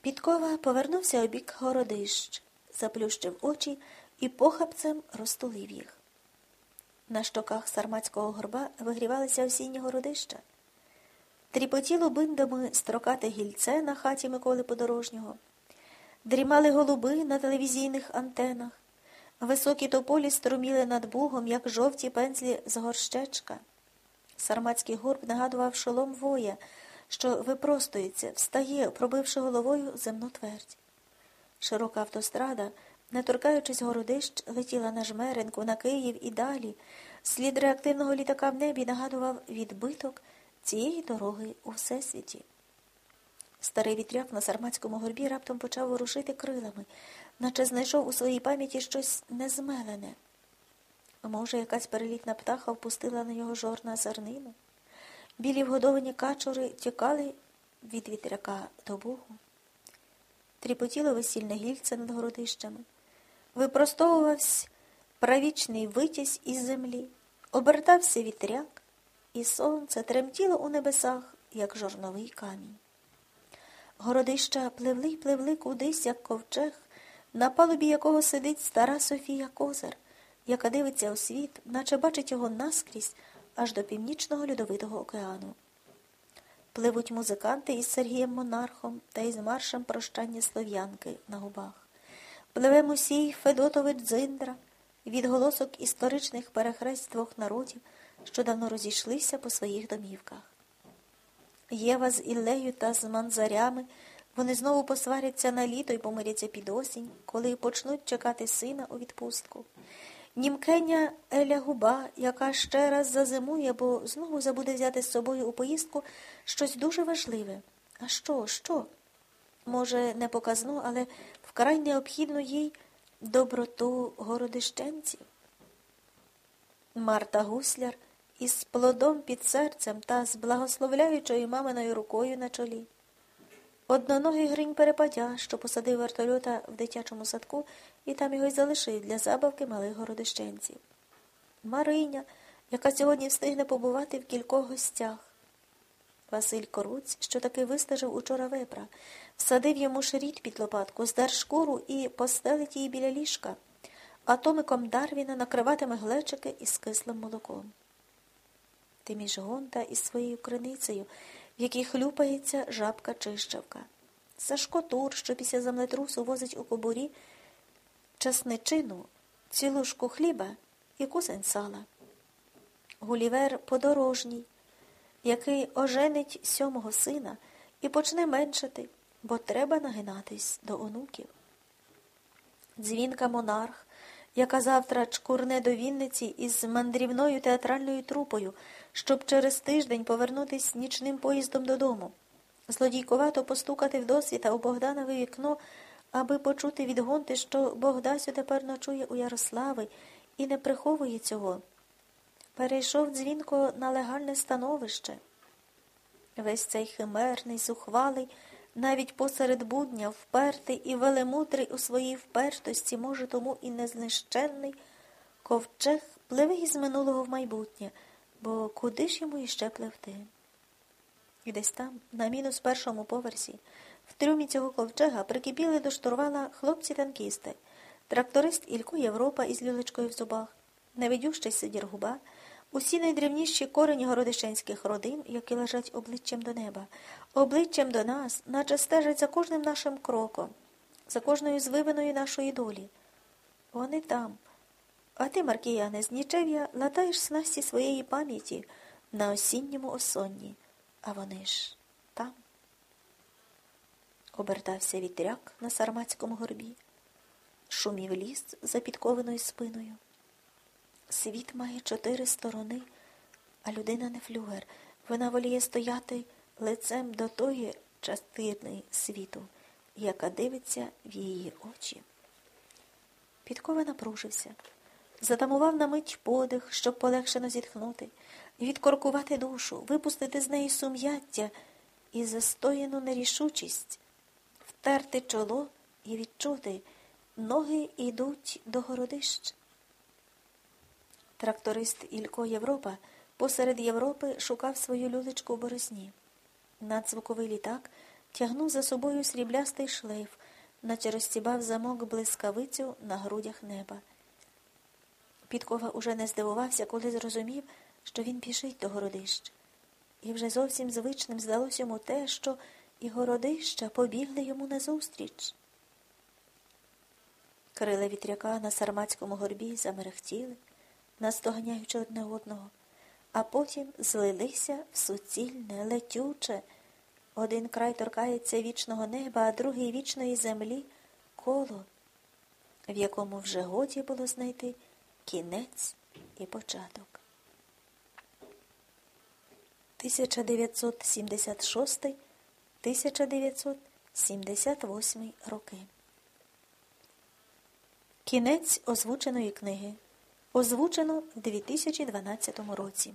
Підкова повернувся у бік городищ, заплющив очі і похапцем розтулив їх. На щоках сарматського горба вигрівалися осінні городища. Тріпотіло биндами строкате гільце на хаті Миколи Подорожнього, дрімали голуби на телевізійних антенах, високі тополі струміли над бугом, як жовті пензлі з горщечка. Сарматський горб нагадував шолом воя, що випростується, встає, пробивши головою земну твердь. Широка автострада, не торкаючись городищ, летіла на жмеренку, на Київ і далі. Слід реактивного літака в небі нагадував відбиток цієї дороги у всесвіті. Старий вітряк на сарматському горбі раптом почав ворушити крилами, наче знайшов у своїй пам'яті щось незмелене. Може, якась перелітна птаха впустила на його жорна зернину? Білі вгодовані качури тікали від вітряка до Богу. Тріпотіло весільне гільце над городищами, випростовувався правічний витязь із землі, обертався вітряк, і сонце тремтіло у небесах, як жорновий камінь. Городища пливли й пливли кудись, як ковчег, на палубі якого сидить стара Софія Козар, яка дивиться у світ, наче бачить його наскрізь аж до північного льодовитого океану. Пливуть музиканти із Сергієм Монархом та із маршем прощання слов'янки на губах. Пливе Мусій Федотович Дзиндра, відголосок історичних перехрест двох народів, що давно розійшлися по своїх домівках. Єва з Іллею та з манзарями вони знову посваряться на літо і помиряться під осінь, коли почнуть чекати сина у відпустку. Німкеня Еля Губа, яка ще раз зазимує, бо знову забуде взяти з собою у поїздку щось дуже важливе. А що, що? Може, не показну, але вкрай необхідну їй доброту городищенців. Марта Гусляр із плодом під серцем та з благословляючою маминою рукою на чолі. Одноногий гринь перепадя, що посадив вертольота в дитячому садку і там його й залишив для забавки малих городищенців. Мариня, яка сьогодні встигне побувати в кількох гостях. Василь Коруць, що таки вистежив учора вепра, всадив йому ширіт під лопатку, здер шкуру і постелить її біля ліжка, а томиком Дарвіна накриватиме глечики із кислим молоком. Ти між гонта із своєю криницею в якій хлюпається жабка чищавка. Сашко Тур, що після землетрусу возить у кобурі часничину, цілушку хліба і кусень сала. Гулівер подорожній, який оженить сьомого сина і почне меншати, бо треба нагинатись до онуків. Дзвінка монарх, яка завтра чкурне до Вінниці із мандрівною театральною трупою, щоб через тиждень повернутись нічним поїздом додому, злодійковато постукати в досвіта у Богданове вікно, аби почути від Гонти, що Богдасю тепер ночує у Ярослави і не приховує цього. Перейшов дзвінко на легальне становище. Весь цей химерний, зухвалий, навіть посеред будня, впертий і велемудрий у своїй впертості, може, тому і незнищенний, ковчег пливе із минулого в майбутнє, бо куди ж йому іще пливти? І десь там, на мінус першому поверсі, в трюмі цього ковчега прикипіли до штурвала хлопці-танкісти, тракторист Ілько Європа із люлечкою в зубах, невидющий сидір губа, Усі найдрівніші корені городищенських родин, які лежать обличчям до неба, обличчям до нас, наче стежать за кожним нашим кроком, за кожною звивиною нашої долі. Вони там. А ти, Маркіяне, з нічев'я латаєш снасті своєї пам'яті на осінньому осонні, а вони ж там. Обертався вітряк на сарматському горбі, шумів ліс за підкованою спиною. Світ має чотири сторони, а людина не флюгер. Вона воліє стояти лицем до тої частини світу, яка дивиться в її очі. Підкова напружився, затамував на мить подих, щоб полегшено зітхнути, відкоркувати душу, випустити з неї сум'яття і застояну нерішучість, втерти чоло і відчути, ноги йдуть до городищ. Тракторист Ілько Європа посеред Європи шукав свою люлечку у борозні. Надзвуковий літак тягнув за собою сріблястий шлейф, наче розстібав замок блискавицю на грудях неба. Підкова уже не здивувався, коли зрозумів, що він біжить до городища. І вже зовсім звичним здалося йому те, що і городища побігли йому назустріч. Крила вітряка на сарматському горбі замерехтіли, наздоганяючи одне одного, а потім злилися в суцільне, летюче. Один край торкається вічного неба, а другий вічної землі коло, в якому вже годі було знайти кінець і початок. 1976-1978 роки. Кінець озвученої книги. Озвучено в 2012 році.